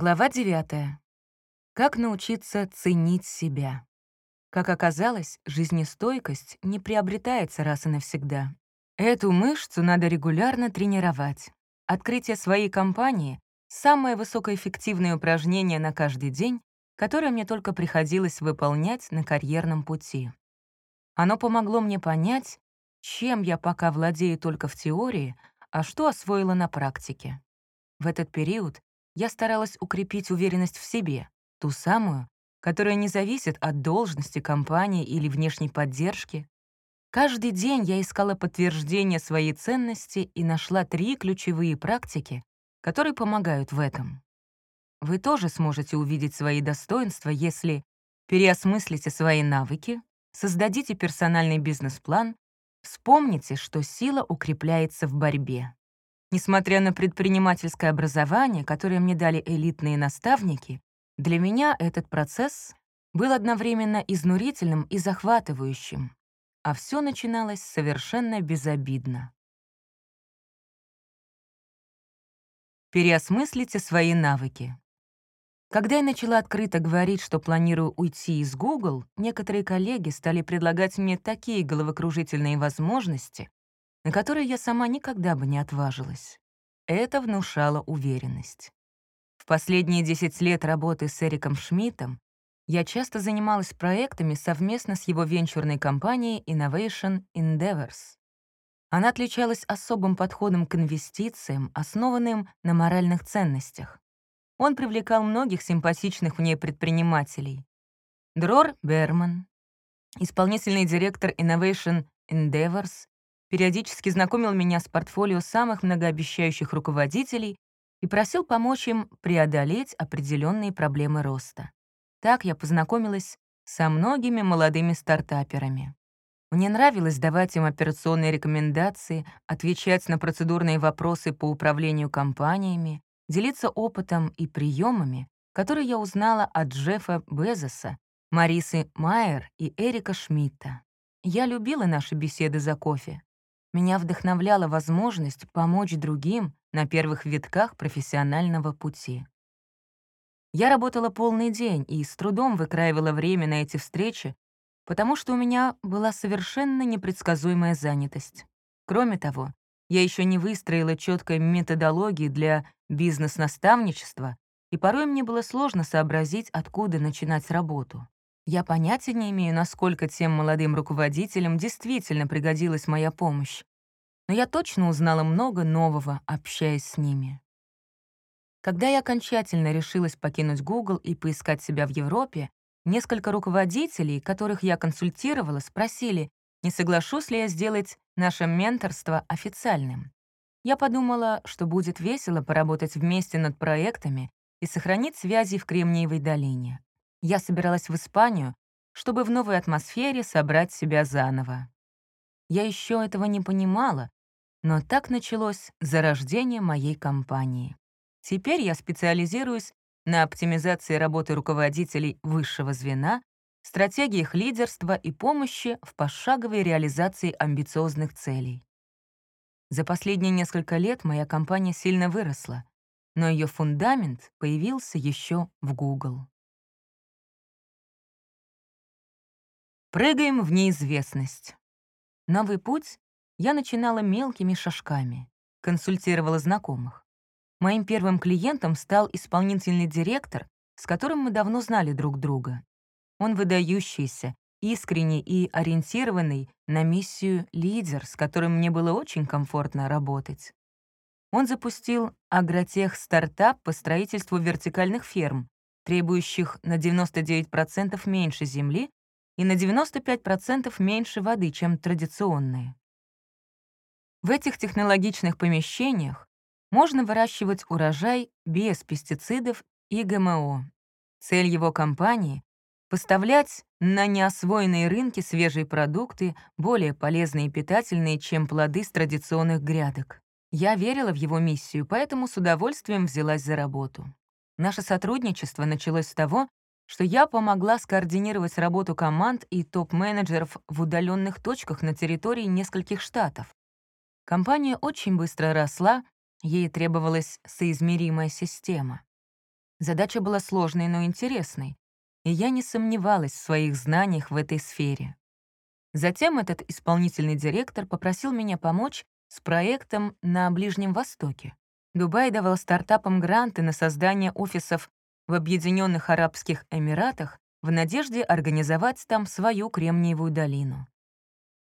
Глава 9. Как научиться ценить себя? Как оказалось, жизнестойкость не приобретается раз и навсегда. Эту мышцу надо регулярно тренировать. Открытие своей компании — самое высокоэффективное упражнение на каждый день, которое мне только приходилось выполнять на карьерном пути. Оно помогло мне понять, чем я пока владею только в теории, а что освоила на практике. В этот период я старалась укрепить уверенность в себе, ту самую, которая не зависит от должности компании или внешней поддержки. Каждый день я искала подтверждение своей ценности и нашла три ключевые практики, которые помогают в этом. Вы тоже сможете увидеть свои достоинства, если переосмыслите свои навыки, создадите персональный бизнес-план, вспомните, что сила укрепляется в борьбе. Несмотря на предпринимательское образование, которое мне дали элитные наставники, для меня этот процесс был одновременно изнурительным и захватывающим, а все начиналось совершенно безобидно. Переосмыслите свои навыки. Когда я начала открыто говорить, что планирую уйти из Google, некоторые коллеги стали предлагать мне такие головокружительные возможности, на которые я сама никогда бы не отважилась. Это внушало уверенность. В последние 10 лет работы с Эриком Шмидтом я часто занималась проектами совместно с его венчурной компанией Innovation Endeavors. Она отличалась особым подходом к инвестициям, основанным на моральных ценностях. Он привлекал многих симпатичных в ней предпринимателей. Дрор Берман, исполнительный директор Innovation Endeavors, периодически знакомил меня с портфолио самых многообещающих руководителей и просил помочь им преодолеть определенные проблемы роста. Так я познакомилась со многими молодыми стартаперами. Мне нравилось давать им операционные рекомендации, отвечать на процедурные вопросы по управлению компаниями, делиться опытом и приемами, которые я узнала от Джеффа Безоса, Марисы Майер и Эрика Шмидта. Я любила наши беседы за кофе. Меня вдохновляла возможность помочь другим на первых витках профессионального пути. Я работала полный день и с трудом выкраивала время на эти встречи, потому что у меня была совершенно непредсказуемая занятость. Кроме того, я еще не выстроила четкой методологии для бизнес-наставничества, и порой мне было сложно сообразить, откуда начинать работу. Я понятия не имею, насколько тем молодым руководителям действительно пригодилась моя помощь. Но я точно узнала много нового, общаясь с ними. Когда я окончательно решилась покинуть Google и поискать себя в Европе, несколько руководителей, которых я консультировала, спросили, не соглашусь ли я сделать наше менторство официальным. Я подумала, что будет весело поработать вместе над проектами и сохранить связи в Кремниевой долине я собиралась в Испанию, чтобы в новой атмосфере собрать себя заново. Я еще этого не понимала, но так началось зарождение моей компании. Теперь я специализируюсь на оптимизации работы руководителей высшего звена, стратегиях лидерства и помощи в пошаговой реализации амбициозных целей. За последние несколько лет моя компания сильно выросла, но ее фундамент появился еще в Google. Прыгаем в неизвестность. Новый путь я начинала мелкими шажками, консультировала знакомых. Моим первым клиентом стал исполнительный директор, с которым мы давно знали друг друга. Он выдающийся, искренний и ориентированный на миссию лидер, с которым мне было очень комфортно работать. Он запустил агротех-стартап по строительству вертикальных ферм, требующих на 99% меньше земли и на 95% меньше воды, чем традиционные. В этих технологичных помещениях можно выращивать урожай без пестицидов и ГМО. Цель его компании — поставлять на неосвоенные рынки свежие продукты, более полезные и питательные, чем плоды с традиционных грядок. Я верила в его миссию, поэтому с удовольствием взялась за работу. Наше сотрудничество началось с того, что я помогла скоординировать работу команд и топ-менеджеров в удаленных точках на территории нескольких штатов. Компания очень быстро росла, ей требовалась соизмеримая система. Задача была сложной, но интересной, и я не сомневалась в своих знаниях в этой сфере. Затем этот исполнительный директор попросил меня помочь с проектом на Ближнем Востоке. Дубай давал стартапам гранты на создание офисов в Объединенных Арабских Эмиратах в надежде организовать там свою Кремниевую долину.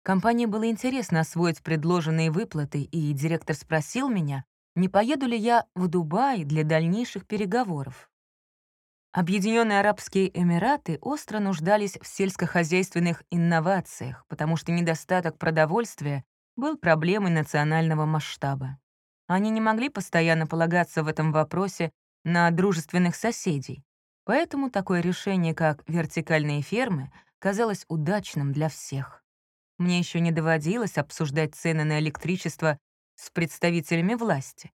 Компании было интересно освоить предложенные выплаты, и директор спросил меня, не поеду ли я в Дубай для дальнейших переговоров. Объединенные Арабские Эмираты остро нуждались в сельскохозяйственных инновациях, потому что недостаток продовольствия был проблемой национального масштаба. Они не могли постоянно полагаться в этом вопросе на дружественных соседей, поэтому такое решение, как вертикальные фермы, казалось удачным для всех. Мне еще не доводилось обсуждать цены на электричество с представителями власти.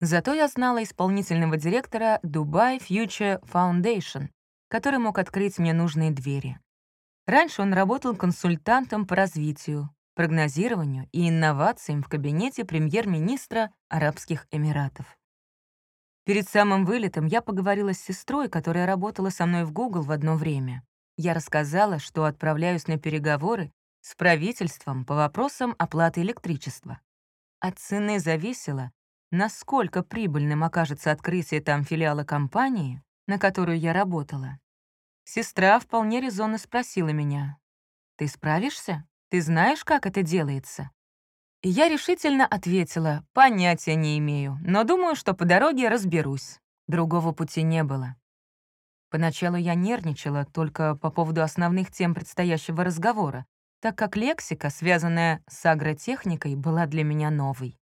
Зато я знала исполнительного директора Dubai Future Foundation, который мог открыть мне нужные двери. Раньше он работал консультантом по развитию, прогнозированию и инновациям в кабинете премьер-министра Арабских Эмиратов. Перед самым вылетом я поговорила с сестрой, которая работала со мной в Google в одно время. Я рассказала, что отправляюсь на переговоры с правительством по вопросам оплаты электричества. От цены зависело, насколько прибыльным окажется открытие там филиала компании, на которую я работала. Сестра вполне резонно спросила меня, «Ты справишься? Ты знаешь, как это делается?» И я решительно ответила, «Понятия не имею, но думаю, что по дороге разберусь. Другого пути не было». Поначалу я нервничала только по поводу основных тем предстоящего разговора, так как лексика, связанная с агротехникой, была для меня новой.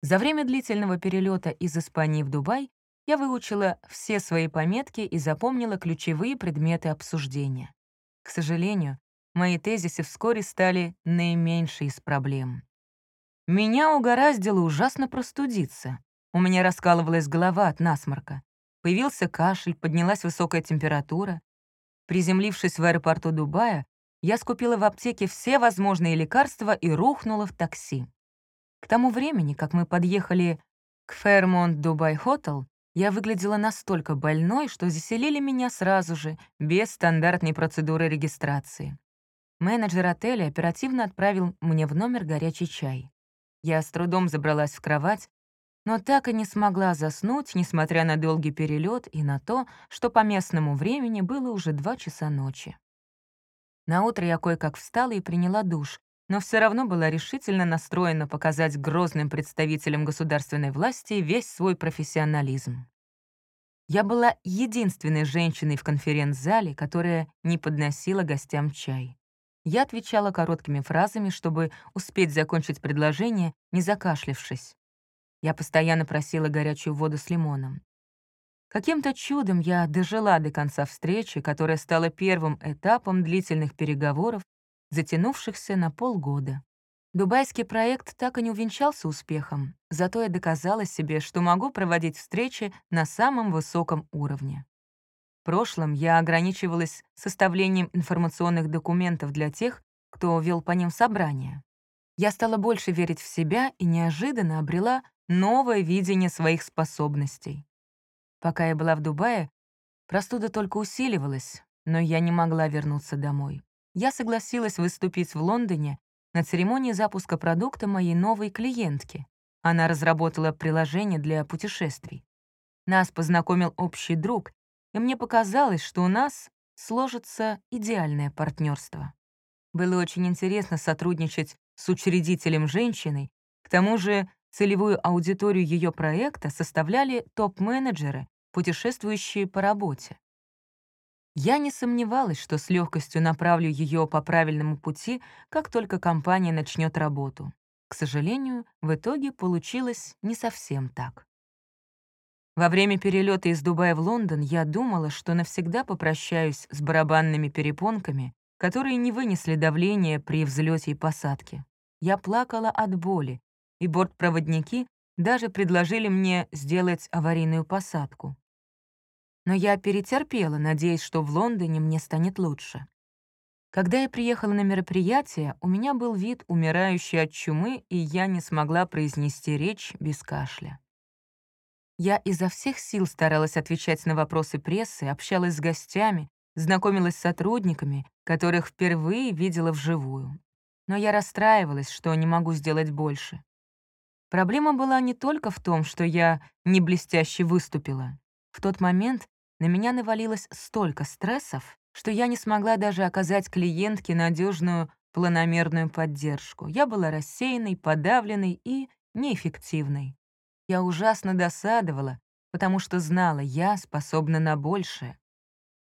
За время длительного перелета из Испании в Дубай я выучила все свои пометки и запомнила ключевые предметы обсуждения. К сожалению, мои тезисы вскоре стали наименьшей из проблем. Меня угораздило ужасно простудиться. У меня раскалывалась голова от насморка. Появился кашель, поднялась высокая температура. Приземлившись в аэропорту Дубая, я скупила в аптеке все возможные лекарства и рухнула в такси. К тому времени, как мы подъехали к Fairmont Dubai Hotel, я выглядела настолько больной, что заселили меня сразу же, без стандартной процедуры регистрации. Менеджер отеля оперативно отправил мне в номер горячий чай. Я с трудом забралась в кровать, но так и не смогла заснуть, несмотря на долгий перелет и на то, что по местному времени было уже два часа ночи. Наутро я кое-как встала и приняла душ, но все равно была решительно настроена показать грозным представителям государственной власти весь свой профессионализм. Я была единственной женщиной в конференц-зале, которая не подносила гостям чай. Я отвечала короткими фразами, чтобы успеть закончить предложение, не закашлившись. Я постоянно просила горячую воду с лимоном. Каким-то чудом я дожила до конца встречи, которая стала первым этапом длительных переговоров, затянувшихся на полгода. Дубайский проект так и не увенчался успехом, зато я доказала себе, что могу проводить встречи на самом высоком уровне. В прошлом я ограничивалась составлением информационных документов для тех, кто вел по ним собрания. Я стала больше верить в себя и неожиданно обрела новое видение своих способностей. Пока я была в Дубае, простуда только усиливалась, но я не могла вернуться домой. Я согласилась выступить в Лондоне на церемонии запуска продукта моей новой клиентки. Она разработала приложение для путешествий. Нас познакомил общий друг, и мне показалось, что у нас сложится идеальное партнерство. Было очень интересно сотрудничать с учредителем женщиной, к тому же Целевую аудиторию ее проекта составляли топ-менеджеры, путешествующие по работе. Я не сомневалась, что с легкостью направлю ее по правильному пути, как только компания начнет работу. К сожалению, в итоге получилось не совсем так. Во время перелета из Дубая в Лондон я думала, что навсегда попрощаюсь с барабанными перепонками, которые не вынесли давления при взлете и посадке. Я плакала от боли, и бортпроводники даже предложили мне сделать аварийную посадку. Но я перетерпела, надеясь, что в Лондоне мне станет лучше. Когда я приехала на мероприятие, у меня был вид умирающий от чумы, и я не смогла произнести речь без кашля. Я изо всех сил старалась отвечать на вопросы прессы, общалась с гостями, знакомилась с сотрудниками, которых впервые видела вживую. Но я расстраивалась, что не могу сделать больше. Проблема была не только в том, что я не блестяще выступила. В тот момент на меня навалилось столько стрессов, что я не смогла даже оказать клиентке надежную планомерную поддержку. Я была рассеянной, подавленной и неэффективной. Я ужасно досадовала, потому что знала, я способна на большее.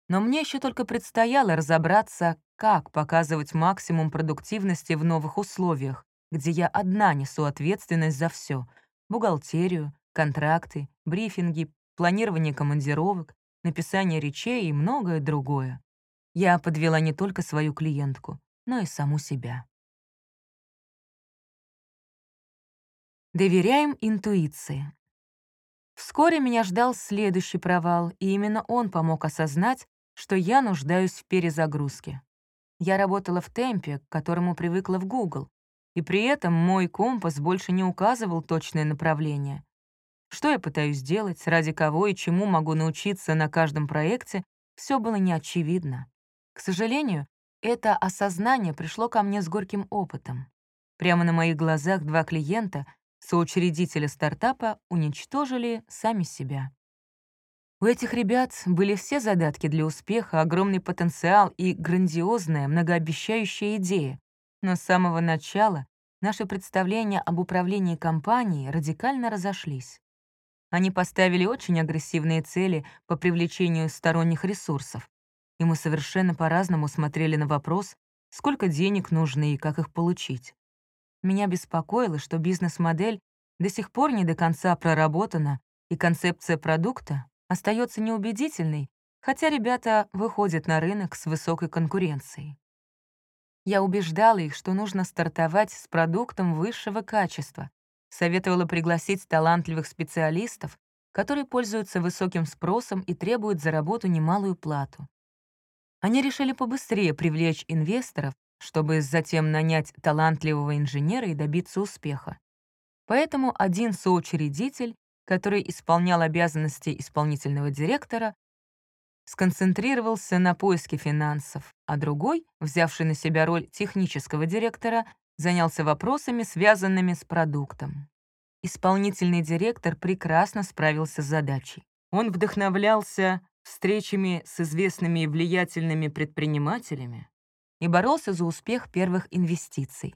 Но мне еще только предстояло разобраться, как показывать максимум продуктивности в новых условиях, где я одна несу ответственность за все: бухгалтерию, контракты, брифинги, планирование командировок, написание речей и многое другое. Я подвела не только свою клиентку, но и саму себя. Доверяем интуиции. Вскоре меня ждал следующий провал, и именно он помог осознать, что я нуждаюсь в перезагрузке. Я работала в темпе, к которому привыкла в Google, и при этом мой компас больше не указывал точное направление. Что я пытаюсь сделать, ради кого и чему могу научиться на каждом проекте, все было неочевидно. К сожалению, это осознание пришло ко мне с горьким опытом. Прямо на моих глазах два клиента, соучредителя стартапа, уничтожили сами себя. У этих ребят были все задатки для успеха, огромный потенциал и грандиозная, многообещающая идея. Но с самого начала наши представления об управлении компанией радикально разошлись. Они поставили очень агрессивные цели по привлечению сторонних ресурсов, и мы совершенно по-разному смотрели на вопрос, сколько денег нужно и как их получить. Меня беспокоило, что бизнес-модель до сих пор не до конца проработана, и концепция продукта остается неубедительной, хотя ребята выходят на рынок с высокой конкуренцией. Я убеждала их, что нужно стартовать с продуктом высшего качества, советовала пригласить талантливых специалистов, которые пользуются высоким спросом и требуют за работу немалую плату. Они решили побыстрее привлечь инвесторов, чтобы затем нанять талантливого инженера и добиться успеха. Поэтому один соучредитель который исполнял обязанности исполнительного директора, сконцентрировался на поиске финансов, а другой, взявший на себя роль технического директора, занялся вопросами, связанными с продуктом. Исполнительный директор прекрасно справился с задачей. Он вдохновлялся встречами с известными и влиятельными предпринимателями и боролся за успех первых инвестиций.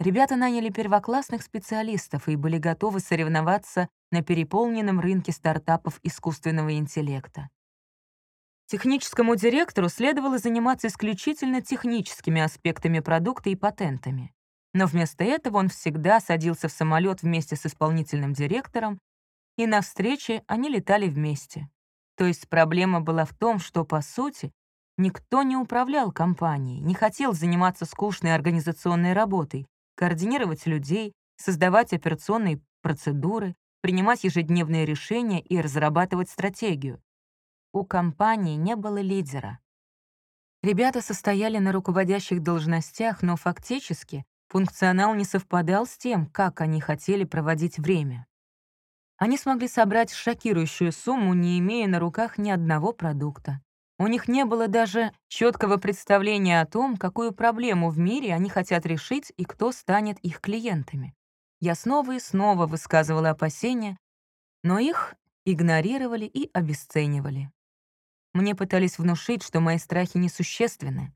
Ребята наняли первоклассных специалистов и были готовы соревноваться на переполненном рынке стартапов искусственного интеллекта. Техническому директору следовало заниматься исключительно техническими аспектами продукта и патентами. Но вместо этого он всегда садился в самолет вместе с исполнительным директором, и на встрече они летали вместе. То есть проблема была в том, что, по сути, никто не управлял компанией, не хотел заниматься скучной организационной работой, координировать людей, создавать операционные процедуры, принимать ежедневные решения и разрабатывать стратегию. У компании не было лидера. Ребята состояли на руководящих должностях, но фактически функционал не совпадал с тем, как они хотели проводить время. Они смогли собрать шокирующую сумму, не имея на руках ни одного продукта. У них не было даже четкого представления о том, какую проблему в мире они хотят решить и кто станет их клиентами. Я снова и снова высказывала опасения, но их игнорировали и обесценивали. Мне пытались внушить, что мои страхи несущественны.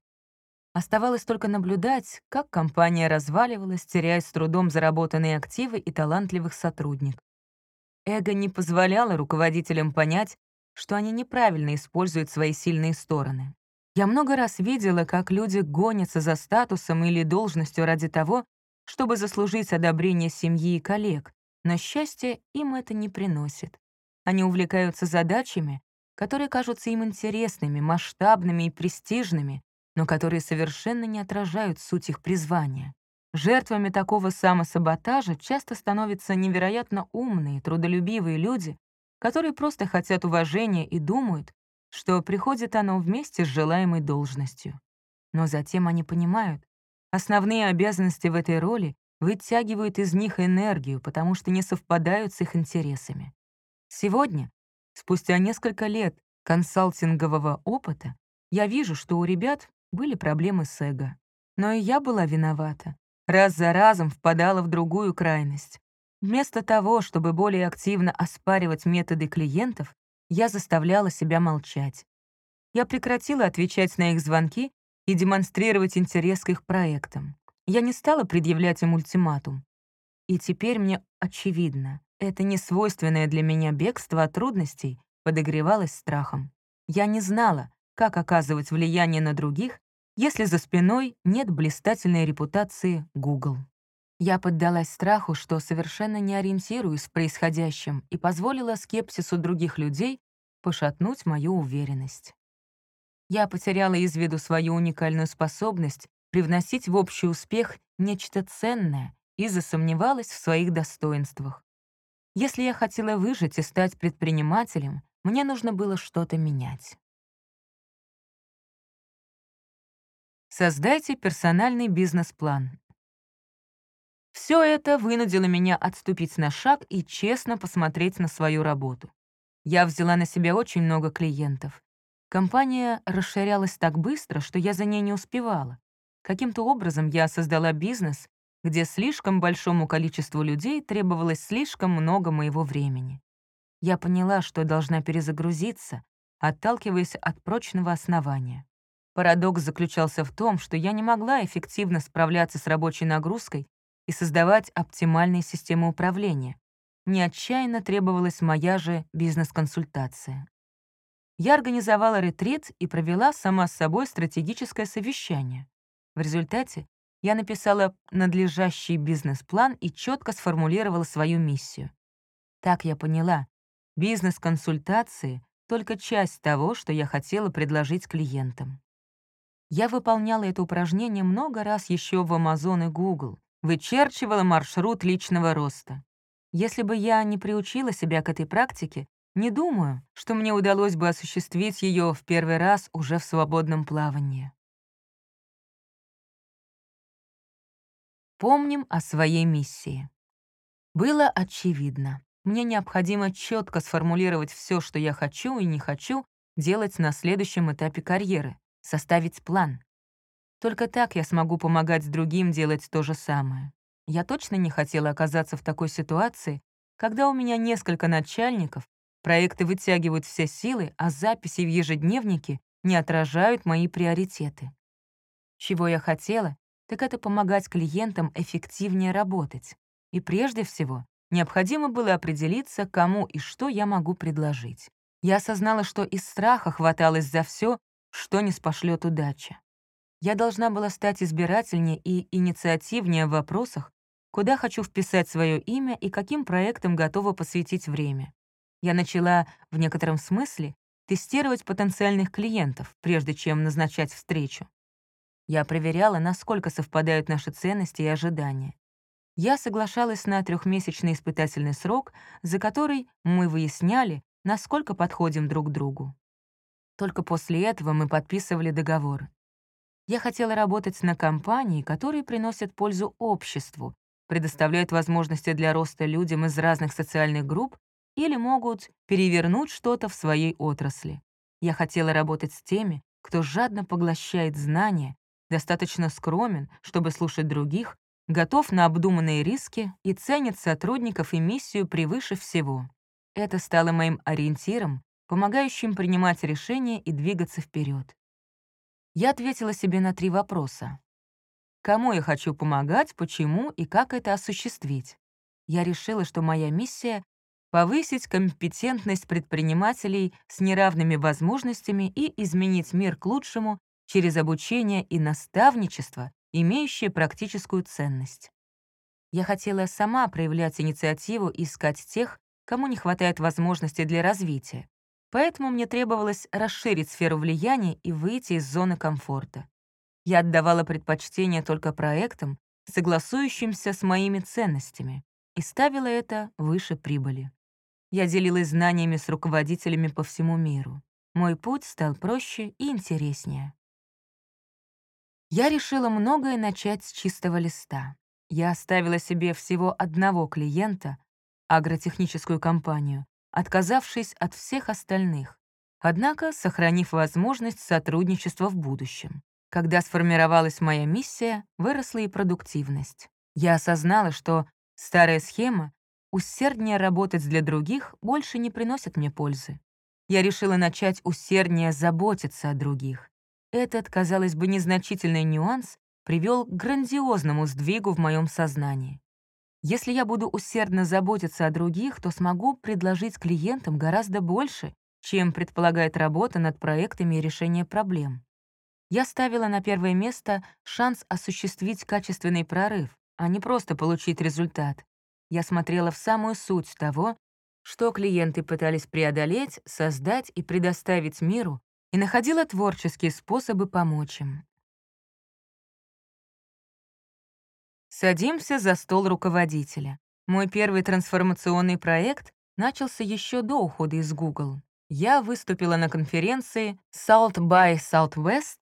Оставалось только наблюдать, как компания разваливалась, теряя с трудом заработанные активы и талантливых сотрудников. Эго не позволяло руководителям понять, что они неправильно используют свои сильные стороны. Я много раз видела, как люди гонятся за статусом или должностью ради того, чтобы заслужить одобрение семьи и коллег, но счастье им это не приносит. Они увлекаются задачами, которые кажутся им интересными, масштабными и престижными, но которые совершенно не отражают суть их призвания. Жертвами такого самосаботажа часто становятся невероятно умные, трудолюбивые люди, которые просто хотят уважения и думают, что приходит оно вместе с желаемой должностью. Но затем они понимают, Основные обязанности в этой роли вытягивают из них энергию, потому что не совпадают с их интересами. Сегодня, спустя несколько лет консалтингового опыта, я вижу, что у ребят были проблемы с эго. Но и я была виновата. Раз за разом впадала в другую крайность. Вместо того, чтобы более активно оспаривать методы клиентов, я заставляла себя молчать. Я прекратила отвечать на их звонки и демонстрировать интерес к их проектам. Я не стала предъявлять им ультиматум. И теперь мне очевидно, это несвойственное для меня бегство от трудностей подогревалось страхом. Я не знала, как оказывать влияние на других, если за спиной нет блистательной репутации Google. Я поддалась страху, что совершенно не ориентируюсь в происходящем и позволила скепсису других людей пошатнуть мою уверенность. Я потеряла из виду свою уникальную способность привносить в общий успех нечто ценное и засомневалась в своих достоинствах. Если я хотела выжить и стать предпринимателем, мне нужно было что-то менять. Создайте персональный бизнес-план. Все это вынудило меня отступить на шаг и честно посмотреть на свою работу. Я взяла на себя очень много клиентов, Компания расширялась так быстро, что я за ней не успевала. Каким-то образом я создала бизнес, где слишком большому количеству людей требовалось слишком много моего времени. Я поняла, что должна перезагрузиться, отталкиваясь от прочного основания. Парадокс заключался в том, что я не могла эффективно справляться с рабочей нагрузкой и создавать оптимальные системы управления. Мне отчаянно требовалась моя же бизнес-консультация я организовала ретрит и провела сама с собой стратегическое совещание. В результате я написала надлежащий бизнес-план и четко сформулировала свою миссию. Так я поняла, бизнес-консультации — только часть того, что я хотела предложить клиентам. Я выполняла это упражнение много раз еще в Amazon и Google, вычерчивала маршрут личного роста. Если бы я не приучила себя к этой практике, не думаю, что мне удалось бы осуществить ее в первый раз уже в свободном плавании. Помним о своей миссии. Было очевидно. Мне необходимо четко сформулировать все, что я хочу и не хочу делать на следующем этапе карьеры, составить план. Только так я смогу помогать другим делать то же самое. Я точно не хотела оказаться в такой ситуации, когда у меня несколько начальников, Проекты вытягивают все силы, а записи в ежедневнике не отражают мои приоритеты. Чего я хотела, так это помогать клиентам эффективнее работать. И прежде всего, необходимо было определиться, кому и что я могу предложить. Я осознала, что из страха хваталось за все, что не спошлет удача. Я должна была стать избирательнее и инициативнее в вопросах, куда хочу вписать свое имя и каким проектам готова посвятить время. Я начала, в некотором смысле, тестировать потенциальных клиентов, прежде чем назначать встречу. Я проверяла, насколько совпадают наши ценности и ожидания. Я соглашалась на трехмесячный испытательный срок, за который мы выясняли, насколько подходим друг другу. Только после этого мы подписывали договор. Я хотела работать на компании, которые приносят пользу обществу, предоставляют возможности для роста людям из разных социальных групп или могут перевернуть что-то в своей отрасли. Я хотела работать с теми, кто жадно поглощает знания, достаточно скромен, чтобы слушать других, готов на обдуманные риски и ценит сотрудников и миссию превыше всего. Это стало моим ориентиром, помогающим принимать решения и двигаться вперед. Я ответила себе на три вопроса. Кому я хочу помогать, почему и как это осуществить? Я решила, что моя миссия повысить компетентность предпринимателей с неравными возможностями и изменить мир к лучшему через обучение и наставничество, имеющее практическую ценность. Я хотела сама проявлять инициативу и искать тех, кому не хватает возможностей для развития. Поэтому мне требовалось расширить сферу влияния и выйти из зоны комфорта. Я отдавала предпочтение только проектам, согласующимся с моими ценностями, и ставила это выше прибыли. Я делилась знаниями с руководителями по всему миру. Мой путь стал проще и интереснее. Я решила многое начать с чистого листа. Я оставила себе всего одного клиента, агротехническую компанию, отказавшись от всех остальных, однако сохранив возможность сотрудничества в будущем. Когда сформировалась моя миссия, выросла и продуктивность. Я осознала, что старая схема усерднее работать для других больше не приносит мне пользы. Я решила начать усерднее заботиться о других. Этот, казалось бы, незначительный нюанс привел к грандиозному сдвигу в моем сознании. Если я буду усердно заботиться о других, то смогу предложить клиентам гораздо больше, чем предполагает работа над проектами и решение проблем. Я ставила на первое место шанс осуществить качественный прорыв, а не просто получить результат. Я смотрела в самую суть того, что клиенты пытались преодолеть, создать и предоставить миру, и находила творческие способы помочь им. Садимся за стол руководителя. Мой первый трансформационный проект начался еще до ухода из Google. Я выступила на конференции Salt by Southwest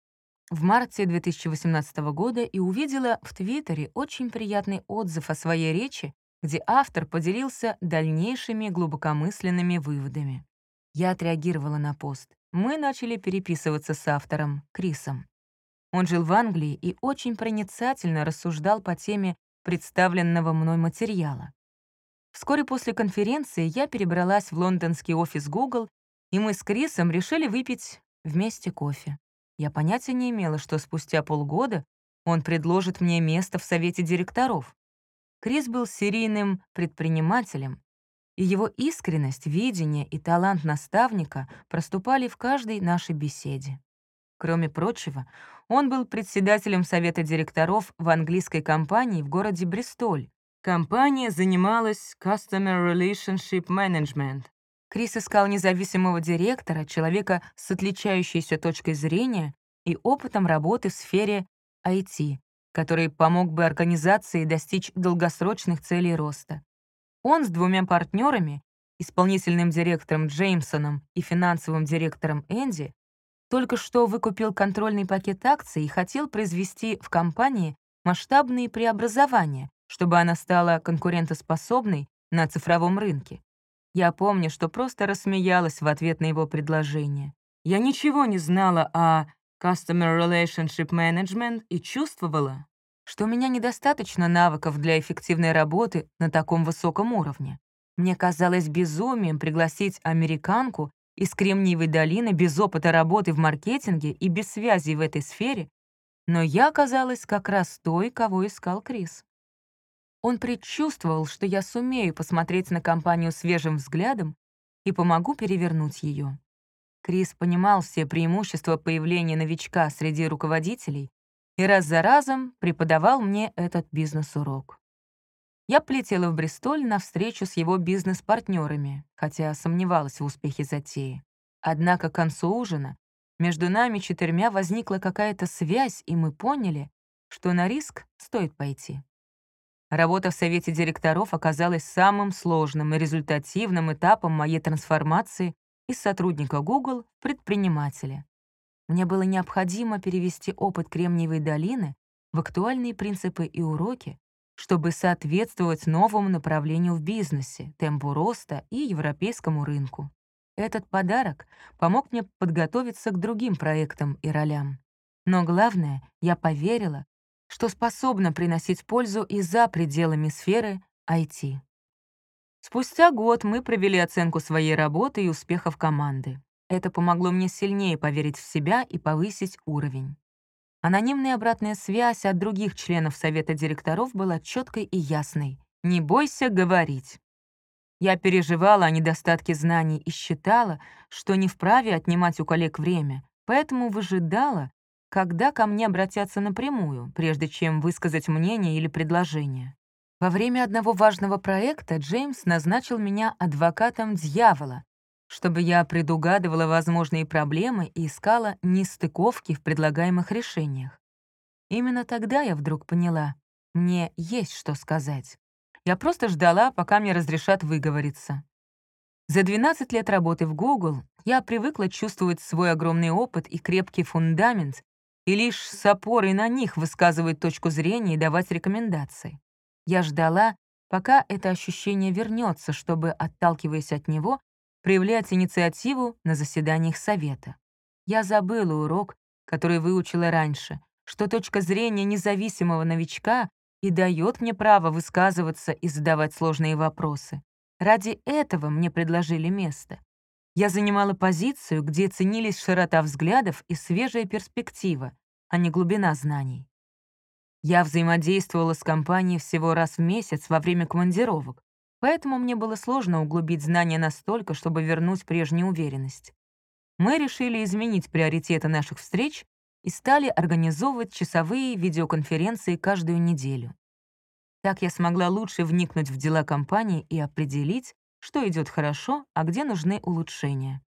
в марте 2018 года и увидела в Твиттере очень приятный отзыв о своей речи, где автор поделился дальнейшими глубокомысленными выводами. Я отреагировала на пост. Мы начали переписываться с автором, Крисом. Он жил в Англии и очень проницательно рассуждал по теме представленного мной материала. Вскоре после конференции я перебралась в лондонский офис Google, и мы с Крисом решили выпить вместе кофе. Я понятия не имела, что спустя полгода он предложит мне место в совете директоров. Крис был серийным предпринимателем, и его искренность, видение и талант наставника проступали в каждой нашей беседе. Кроме прочего, он был председателем совета директоров в английской компании в городе Бристоль. Компания занималась Customer Relationship Management. Крис искал независимого директора, человека с отличающейся точкой зрения и опытом работы в сфере IT, который помог бы организации достичь долгосрочных целей роста. Он с двумя партнерами, исполнительным директором Джеймсоном и финансовым директором Энди, только что выкупил контрольный пакет акций и хотел произвести в компании масштабные преобразования, чтобы она стала конкурентоспособной на цифровом рынке. Я помню, что просто рассмеялась в ответ на его предложение. Я ничего не знала о Customer Relationship Management и чувствовала, что у меня недостаточно навыков для эффективной работы на таком высоком уровне. Мне казалось безумием пригласить американку из Кремниевой долины без опыта работы в маркетинге и без связи в этой сфере, но я оказалась как раз той, кого искал Крис. Он предчувствовал, что я сумею посмотреть на компанию свежим взглядом и помогу перевернуть ее. Крис понимал все преимущества появления новичка среди руководителей и раз за разом преподавал мне этот бизнес-урок. Я полетела в Бристоль на встречу с его бизнес-партнерами, хотя сомневалась в успехе затеи. Однако к концу ужина между нами четырьмя возникла какая-то связь, и мы поняли, что на риск стоит пойти. Работа в совете директоров оказалась самым сложным и результативным этапом моей трансформации из сотрудника Google в предпринимателя. Мне было необходимо перевести опыт Кремниевой долины в актуальные принципы и уроки, чтобы соответствовать новому направлению в бизнесе, темпу роста и европейскому рынку. Этот подарок помог мне подготовиться к другим проектам и ролям. Но главное, я поверила, что способна приносить пользу и за пределами сферы IT. Спустя год мы провели оценку своей работы и успехов команды. Это помогло мне сильнее поверить в себя и повысить уровень. Анонимная обратная связь от других членов совета директоров была четкой и ясной. «Не бойся говорить». Я переживала о недостатке знаний и считала, что не вправе отнимать у коллег время, поэтому выжидала, когда ко мне обратятся напрямую, прежде чем высказать мнение или предложение. Во время одного важного проекта Джеймс назначил меня адвокатом дьявола, чтобы я предугадывала возможные проблемы и искала нестыковки в предлагаемых решениях. Именно тогда я вдруг поняла, мне есть что сказать. Я просто ждала, пока мне разрешат выговориться. За 12 лет работы в Google я привыкла чувствовать свой огромный опыт и крепкий фундамент и лишь с опорой на них высказывать точку зрения и давать рекомендации. Я ждала, пока это ощущение вернется, чтобы, отталкиваясь от него, проявлять инициативу на заседаниях совета. Я забыла урок, который выучила раньше, что точка зрения независимого новичка и дает мне право высказываться и задавать сложные вопросы. Ради этого мне предложили место. Я занимала позицию, где ценились широта взглядов и свежая перспектива, а не глубина знаний. Я взаимодействовала с компанией всего раз в месяц во время командировок, поэтому мне было сложно углубить знания настолько, чтобы вернуть прежнюю уверенность. Мы решили изменить приоритеты наших встреч и стали организовывать часовые видеоконференции каждую неделю. Так я смогла лучше вникнуть в дела компании и определить, что идет хорошо, а где нужны улучшения.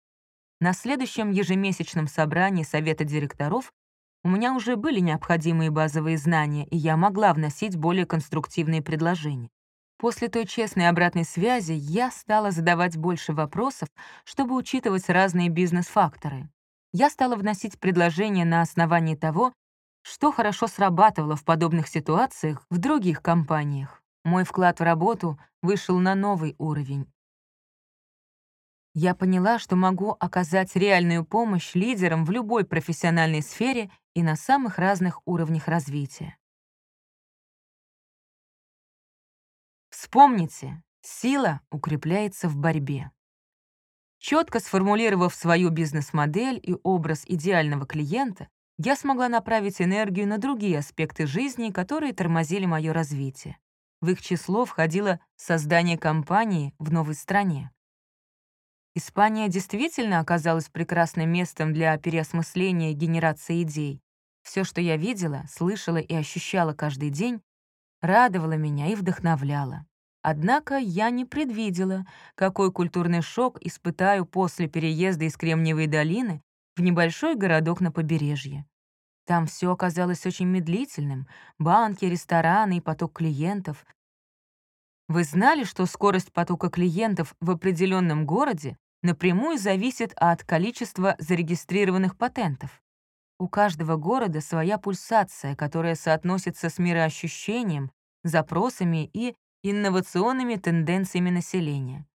На следующем ежемесячном собрании Совета директоров у меня уже были необходимые базовые знания, и я могла вносить более конструктивные предложения. После той честной обратной связи я стала задавать больше вопросов, чтобы учитывать разные бизнес-факторы. Я стала вносить предложения на основании того, что хорошо срабатывало в подобных ситуациях в других компаниях. Мой вклад в работу вышел на новый уровень, я поняла, что могу оказать реальную помощь лидерам в любой профессиональной сфере и на самых разных уровнях развития. Вспомните, сила укрепляется в борьбе. Четко сформулировав свою бизнес-модель и образ идеального клиента, я смогла направить энергию на другие аспекты жизни, которые тормозили мое развитие. В их число входило создание компании в новой стране. Испания действительно оказалась прекрасным местом для переосмысления генерации идей. Все, что я видела, слышала и ощущала каждый день, радовало меня и вдохновляло. Однако я не предвидела, какой культурный шок испытаю после переезда из Кремниевой долины в небольшой городок на побережье. Там все оказалось очень медлительным — банки, рестораны и поток клиентов. Вы знали, что скорость потока клиентов в определенном городе напрямую зависит от количества зарегистрированных патентов. У каждого города своя пульсация, которая соотносится с мироощущением, запросами и инновационными тенденциями населения.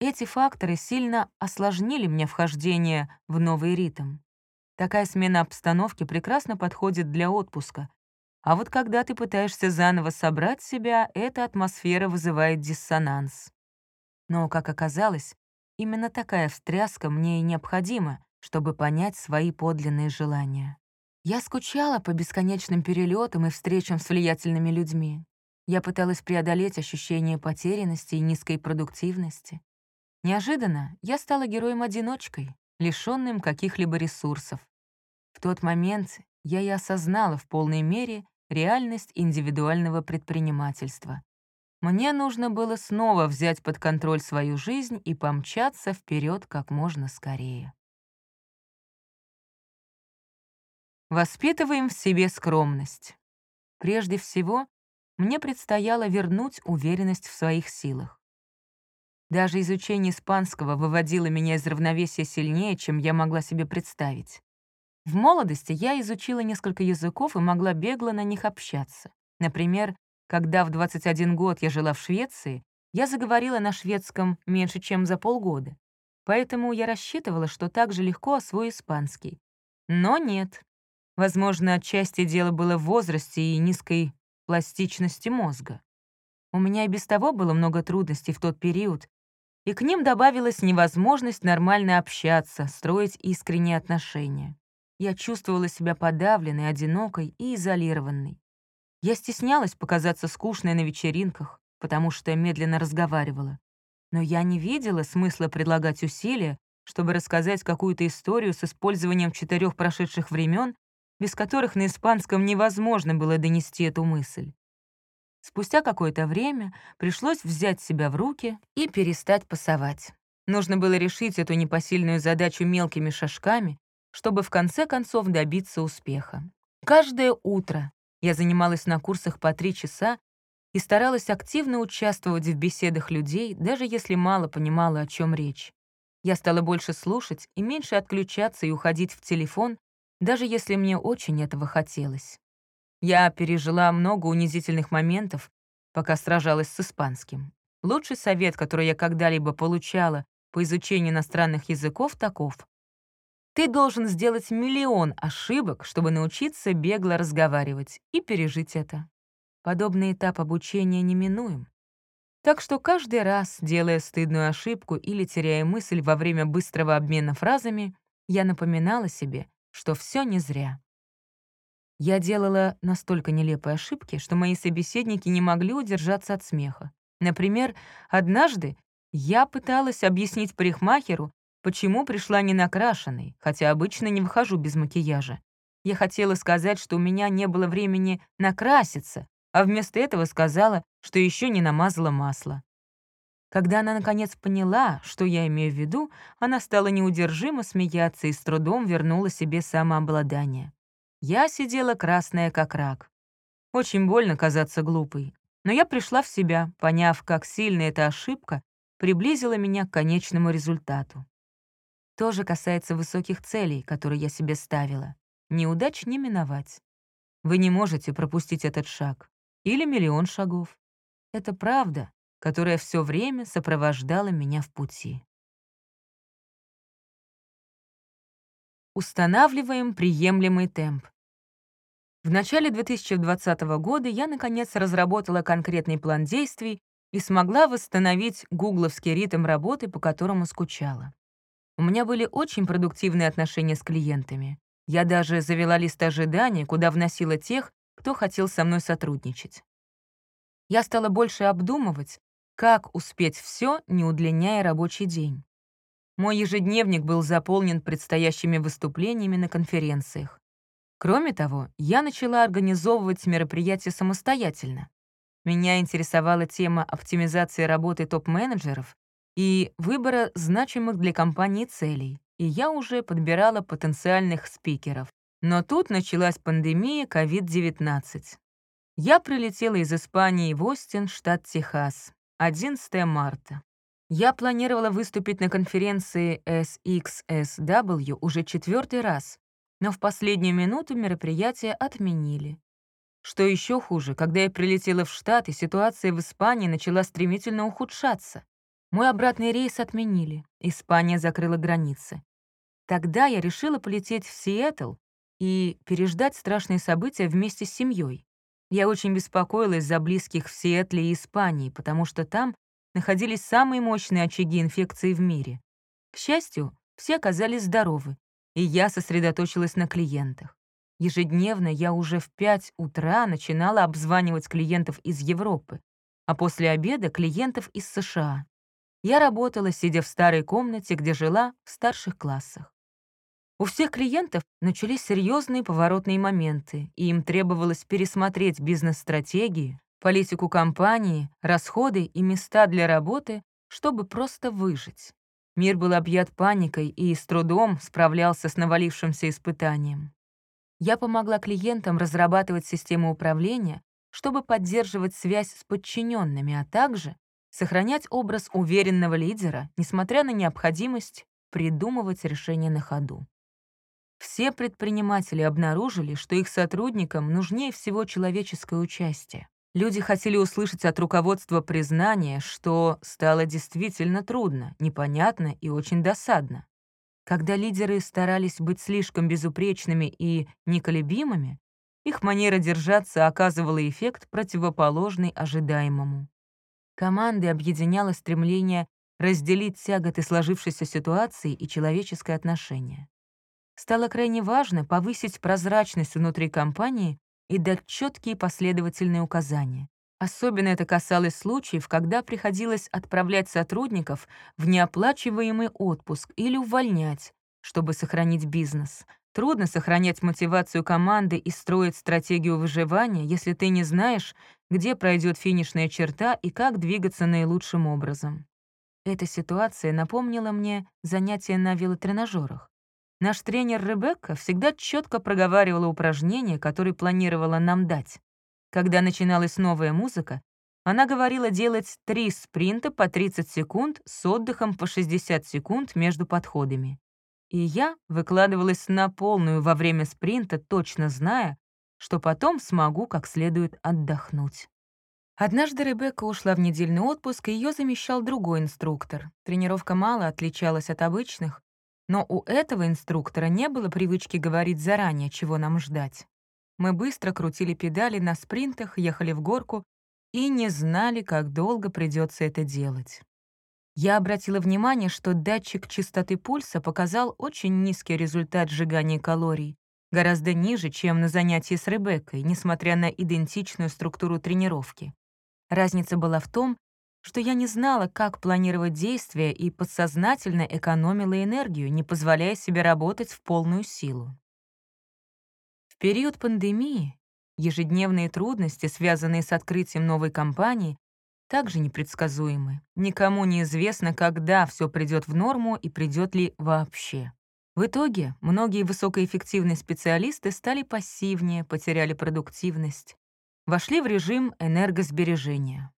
Эти факторы сильно осложнили мне вхождение в новый ритм. Такая смена обстановки прекрасно подходит для отпуска. А вот когда ты пытаешься заново собрать себя, эта атмосфера вызывает диссонанс. Но, как оказалось, Именно такая встряска мне и необходима, чтобы понять свои подлинные желания. Я скучала по бесконечным перелетам и встречам с влиятельными людьми. Я пыталась преодолеть ощущение потерянности и низкой продуктивности. Неожиданно я стала героем-одиночкой, лишённым каких-либо ресурсов. В тот момент я и осознала в полной мере реальность индивидуального предпринимательства. Мне нужно было снова взять под контроль свою жизнь и помчаться вперед как можно скорее. Воспитываем в себе скромность. Прежде всего, мне предстояло вернуть уверенность в своих силах. Даже изучение испанского выводило меня из равновесия сильнее, чем я могла себе представить. В молодости я изучила несколько языков и могла бегло на них общаться. Например, когда в 21 год я жила в Швеции, я заговорила на шведском меньше, чем за полгода. Поэтому я рассчитывала, что так же легко освою испанский. Но нет. Возможно, отчасти дело было в возрасте и низкой пластичности мозга. У меня и без того было много трудностей в тот период, и к ним добавилась невозможность нормально общаться, строить искренние отношения. Я чувствовала себя подавленной, одинокой и изолированной. Я стеснялась показаться скучной на вечеринках, потому что медленно разговаривала. Но я не видела смысла предлагать усилия, чтобы рассказать какую-то историю с использованием четырех прошедших времен, без которых на испанском невозможно было донести эту мысль. Спустя какое-то время пришлось взять себя в руки и перестать пасовать. Нужно было решить эту непосильную задачу мелкими шажками, чтобы в конце концов добиться успеха. Каждое утро я занималась на курсах по три часа и старалась активно участвовать в беседах людей, даже если мало понимала, о чем речь. Я стала больше слушать и меньше отключаться и уходить в телефон, даже если мне очень этого хотелось. Я пережила много унизительных моментов, пока сражалась с испанским. Лучший совет, который я когда-либо получала по изучению иностранных языков таков. Ты должен сделать миллион ошибок, чтобы научиться бегло разговаривать и пережить это. Подобный этап обучения неминуем. Так что каждый раз, делая стыдную ошибку или теряя мысль во время быстрого обмена фразами, я напоминала себе, что все не зря. Я делала настолько нелепые ошибки, что мои собеседники не могли удержаться от смеха. Например, однажды я пыталась объяснить парикмахеру, почему пришла не накрашенной, хотя обычно не выхожу без макияжа. Я хотела сказать, что у меня не было времени накраситься, а вместо этого сказала, что еще не намазала масло. Когда она наконец поняла, что я имею в виду, она стала неудержимо смеяться и с трудом вернула себе самообладание. Я сидела красная как рак. Очень больно казаться глупой, но я пришла в себя, поняв, как сильно эта ошибка приблизила меня к конечному результату. То же касается высоких целей, которые я себе ставила. Неудач не миновать. Вы не можете пропустить этот шаг. Или миллион шагов. Это правда, которая все время сопровождала меня в пути. Устанавливаем приемлемый темп. В начале 2020 года я, наконец, разработала конкретный план действий и смогла восстановить гугловский ритм работы, по которому скучала. У меня были очень продуктивные отношения с клиентами. Я даже завела лист ожиданий, куда вносила тех, кто хотел со мной сотрудничать. Я стала больше обдумывать, как успеть все, не удлиняя рабочий день. Мой ежедневник был заполнен предстоящими выступлениями на конференциях. Кроме того, я начала организовывать мероприятия самостоятельно. Меня интересовала тема оптимизации работы топ-менеджеров и выбора значимых для компании целей, и я уже подбирала потенциальных спикеров. Но тут началась пандемия COVID-19. Я прилетела из Испании в Остин, штат Техас, 11 марта. Я планировала выступить на конференции SXSW уже четвертый раз, но в последнюю минуту мероприятие отменили. Что еще хуже, когда я прилетела в Штат, и ситуация в Испании начала стремительно ухудшаться. Мой обратный рейс отменили, Испания закрыла границы. Тогда я решила полететь в Сиэтл и переждать страшные события вместе с семьей. Я очень беспокоилась за близких в Сиэтле и Испании, потому что там находились самые мощные очаги инфекции в мире. К счастью, все оказались здоровы, и я сосредоточилась на клиентах. Ежедневно я уже в 5 утра начинала обзванивать клиентов из Европы, а после обеда — клиентов из США. Я работала, сидя в старой комнате, где жила в старших классах. У всех клиентов начались серьезные поворотные моменты, и им требовалось пересмотреть бизнес-стратегии, политику компании, расходы и места для работы, чтобы просто выжить. Мир был объят паникой и с трудом справлялся с навалившимся испытанием. Я помогла клиентам разрабатывать систему управления, чтобы поддерживать связь с подчиненными, а также сохранять образ уверенного лидера, несмотря на необходимость придумывать решения на ходу. Все предприниматели обнаружили, что их сотрудникам нужнее всего человеческое участие. Люди хотели услышать от руководства признание, что стало действительно трудно, непонятно и очень досадно. Когда лидеры старались быть слишком безупречными и неколебимыми, их манера держаться оказывала эффект, противоположный ожидаемому. Команды объединяло стремление разделить тяготы сложившейся ситуации и человеческое отношение. Стало крайне важно повысить прозрачность внутри компании и дать четкие последовательные указания. Особенно это касалось случаев, когда приходилось отправлять сотрудников в неоплачиваемый отпуск или увольнять, чтобы сохранить бизнес. Трудно сохранять мотивацию команды и строить стратегию выживания, если ты не знаешь, где пройдет финишная черта и как двигаться наилучшим образом. Эта ситуация напомнила мне занятия на велотренажерах. Наш тренер Ребекка всегда четко проговаривала упражнения, которые планировала нам дать. Когда начиналась новая музыка, она говорила делать три спринта по 30 секунд с отдыхом по 60 секунд между подходами. И я выкладывалась на полную во время спринта, точно зная, что потом смогу как следует отдохнуть. Однажды Ребекка ушла в недельный отпуск, и ее замещал другой инструктор. Тренировка мало отличалась от обычных, но у этого инструктора не было привычки говорить заранее, чего нам ждать. Мы быстро крутили педали на спринтах, ехали в горку и не знали, как долго придется это делать. Я обратила внимание, что датчик частоты пульса показал очень низкий результат сжигания калорий, гораздо ниже, чем на занятии с Ребеккой, несмотря на идентичную структуру тренировки. Разница была в том, что я не знала, как планировать действия и подсознательно экономила энергию, не позволяя себе работать в полную силу. В период пандемии ежедневные трудности, связанные с открытием новой компании, также непредсказуемы. Никому не известно, когда все придет в норму и придет ли вообще. В итоге многие высокоэффективные специалисты стали пассивнее, потеряли продуктивность, вошли в режим энергосбережения.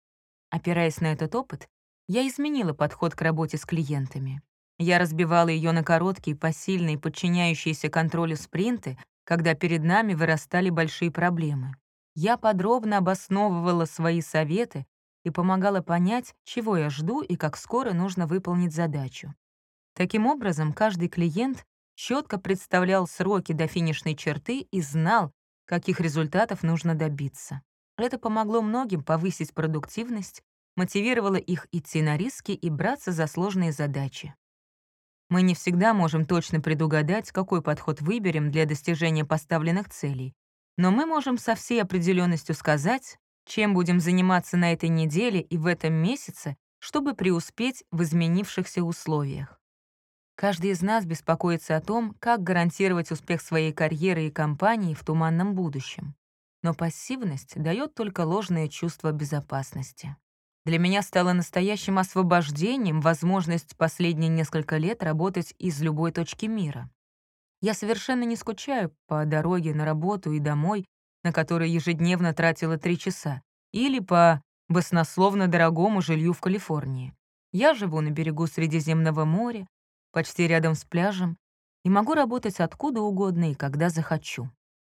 Опираясь на этот опыт, я изменила подход к работе с клиентами. Я разбивала ее на короткие, посильные, подчиняющиеся контролю спринты, когда перед нами вырастали большие проблемы. Я подробно обосновывала свои советы и помогала понять, чего я жду и как скоро нужно выполнить задачу. Таким образом, каждый клиент четко представлял сроки до финишной черты и знал, каких результатов нужно добиться. Это помогло многим повысить продуктивность, мотивировало их идти на риски и браться за сложные задачи. Мы не всегда можем точно предугадать, какой подход выберем для достижения поставленных целей, но мы можем со всей определенностью сказать, чем будем заниматься на этой неделе и в этом месяце, чтобы преуспеть в изменившихся условиях. Каждый из нас беспокоится о том, как гарантировать успех своей карьеры и компании в туманном будущем но пассивность дает только ложное чувство безопасности. Для меня стало настоящим освобождением возможность последние несколько лет работать из любой точки мира. Я совершенно не скучаю по дороге на работу и домой, на которой ежедневно тратила три часа, или по баснословно дорогому жилью в Калифорнии. Я живу на берегу Средиземного моря, почти рядом с пляжем, и могу работать откуда угодно и когда захочу.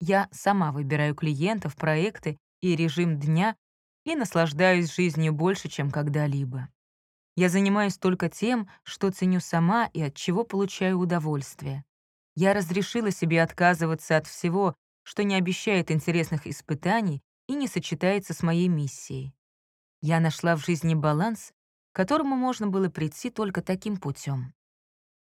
Я сама выбираю клиентов, проекты и режим дня и наслаждаюсь жизнью больше, чем когда-либо. Я занимаюсь только тем, что ценю сама и от чего получаю удовольствие. Я разрешила себе отказываться от всего, что не обещает интересных испытаний и не сочетается с моей миссией. Я нашла в жизни баланс, к которому можно было прийти только таким путем.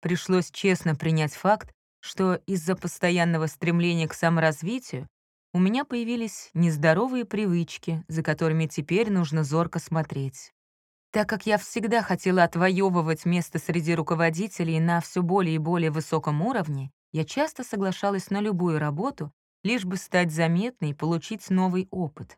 Пришлось честно принять факт, что из-за постоянного стремления к саморазвитию у меня появились нездоровые привычки, за которыми теперь нужно зорко смотреть. Так как я всегда хотела отвоевывать место среди руководителей на все более и более высоком уровне, я часто соглашалась на любую работу, лишь бы стать заметной и получить новый опыт.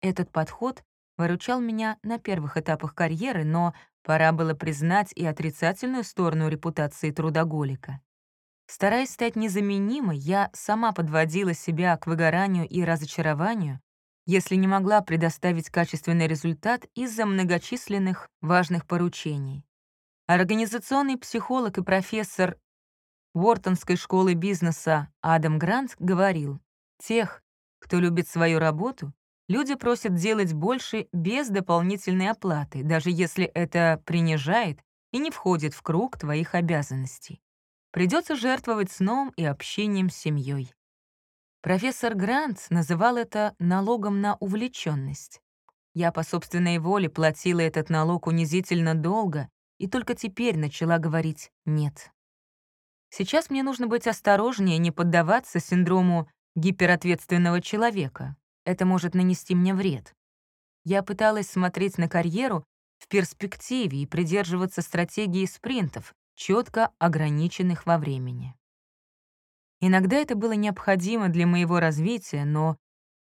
Этот подход выручал меня на первых этапах карьеры, но пора было признать и отрицательную сторону репутации трудоголика. Стараясь стать незаменимой, я сама подводила себя к выгоранию и разочарованию, если не могла предоставить качественный результат из-за многочисленных важных поручений. Организационный психолог и профессор Уортонской школы бизнеса Адам Грант говорил, «Тех, кто любит свою работу, люди просят делать больше без дополнительной оплаты, даже если это принижает и не входит в круг твоих обязанностей придется жертвовать сном и общением с семьей. Профессор Грант называл это налогом на увлеченность. Я по собственной воле платила этот налог унизительно долго и только теперь начала говорить «нет». Сейчас мне нужно быть осторожнее и не поддаваться синдрому гиперответственного человека. Это может нанести мне вред. Я пыталась смотреть на карьеру в перспективе и придерживаться стратегии спринтов, четко ограниченных во времени. Иногда это было необходимо для моего развития, но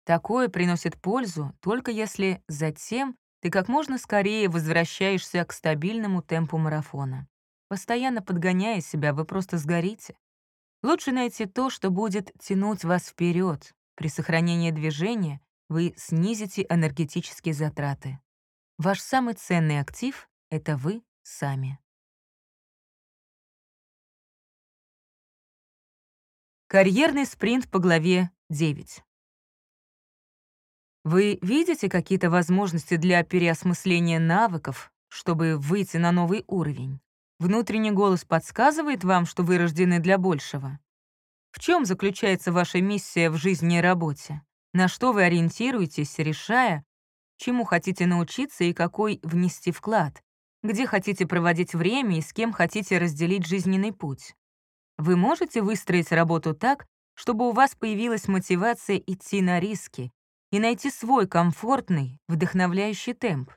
такое приносит пользу только если затем ты как можно скорее возвращаешься к стабильному темпу марафона. Постоянно подгоняя себя, вы просто сгорите. Лучше найти то, что будет тянуть вас вперед. При сохранении движения вы снизите энергетические затраты. Ваш самый ценный актив — это вы сами. Карьерный спринт по главе 9. Вы видите какие-то возможности для переосмысления навыков, чтобы выйти на новый уровень? Внутренний голос подсказывает вам, что вы рождены для большего. В чем заключается ваша миссия в жизни и работе? На что вы ориентируетесь, решая, чему хотите научиться и какой внести вклад? Где хотите проводить время и с кем хотите разделить жизненный путь? Вы можете выстроить работу так, чтобы у вас появилась мотивация идти на риски и найти свой комфортный, вдохновляющий темп.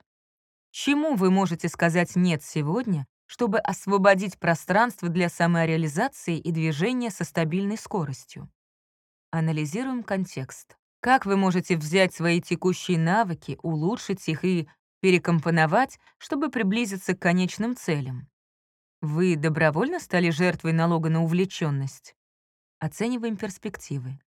Чему вы можете сказать «нет» сегодня, чтобы освободить пространство для самореализации и движения со стабильной скоростью? Анализируем контекст. Как вы можете взять свои текущие навыки, улучшить их и перекомпоновать, чтобы приблизиться к конечным целям? Вы добровольно стали жертвой налога на увлеченность? Оцениваем перспективы.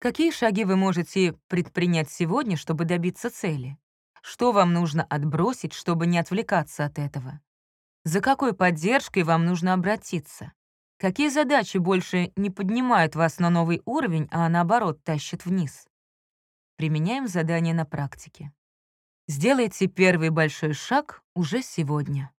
Какие шаги вы можете предпринять сегодня, чтобы добиться цели? Что вам нужно отбросить, чтобы не отвлекаться от этого? За какой поддержкой вам нужно обратиться? Какие задачи больше не поднимают вас на новый уровень, а наоборот тащат вниз? Применяем задание на практике. Сделайте первый большой шаг уже сегодня.